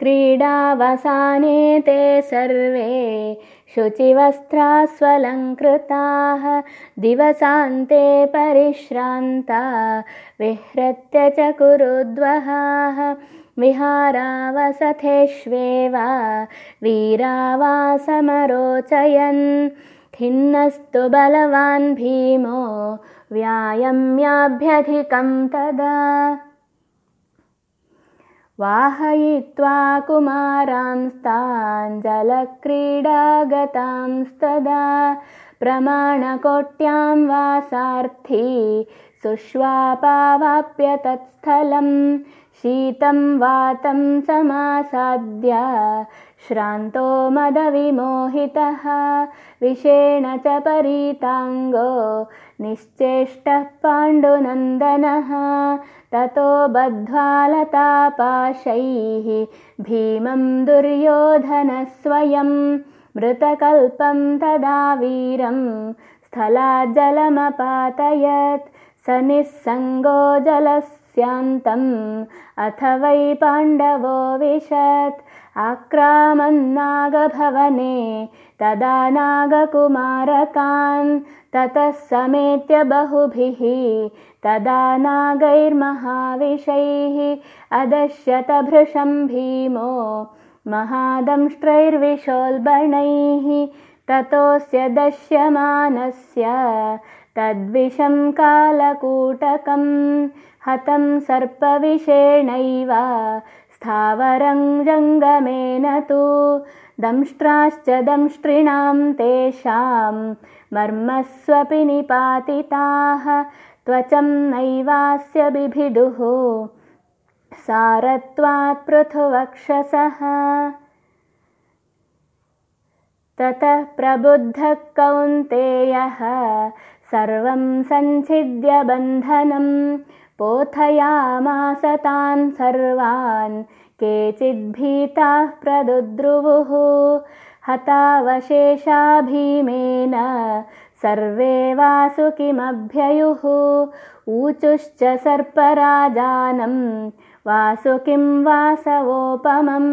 क्रीडावसाने ते सर्वे शुचिवस्त्रास्वलङ्कृताः दिवसान्ते परिश्रान्ता विहृत्य च कुरुद्वहाः विहारावसथेष्वेव वीरावासमरोचयन्। खिन्नस्तु बलवान् भीमो व्यायम्याभ्यधिकं तदा वाहयित्वा कुमारांस्ताञ्जलक्रीडागतांस्तदा प्रमाणकोट्यां वासार्थी सुष्वापावाप्य तत्स्थलं शीतं वातं समासाद्य श्रान्तो मदविमोहितः। विषेण च परीताङ्गो निश्चेष्टः पाण्डुनन्दनः। ततो बद्ध्वालतापाशैः भीमं दुर्योधनस्वयं मृतकल्पं तदा वीरं स्थलाज्जलमपातयत् स निःसङ्गो जलस्यान्तम्। अथ वै पाण्डवो विशत्। आक्रामन्नागभवने तदा नागकुमारकान् ततः समेत्य बहुभिः। तदा नागैर्महाविषैः अदश्यतभृशं भीमो। महादंष्ट्रैर्विशोल्बणैः ततोऽस्य दश्यमानस्य। तद्विषं कालकूटकं हतं सर्पविषेणैव। स्थावरं जङ्गमेन तु दंष्ट्राश्च दंष्ट्रिणां तेषां। मर्मस्वपि निपातिताः त्वचं नैवास्य बिभिदुः। सारत्वात् पृथुवक्षसः ततः प्रबुद्धः कौन्तेयः सर्वं सञ्छिद्य बन्धनं पोथयामास तान् सर्वान् केचिद्भीताः प्रदुद्रुवुः हतावशेषा भीमेन सर्वे वासुकिमभ्ययुः ऊचुश्च सर्पराजानं वासुकिं वासवोपमम्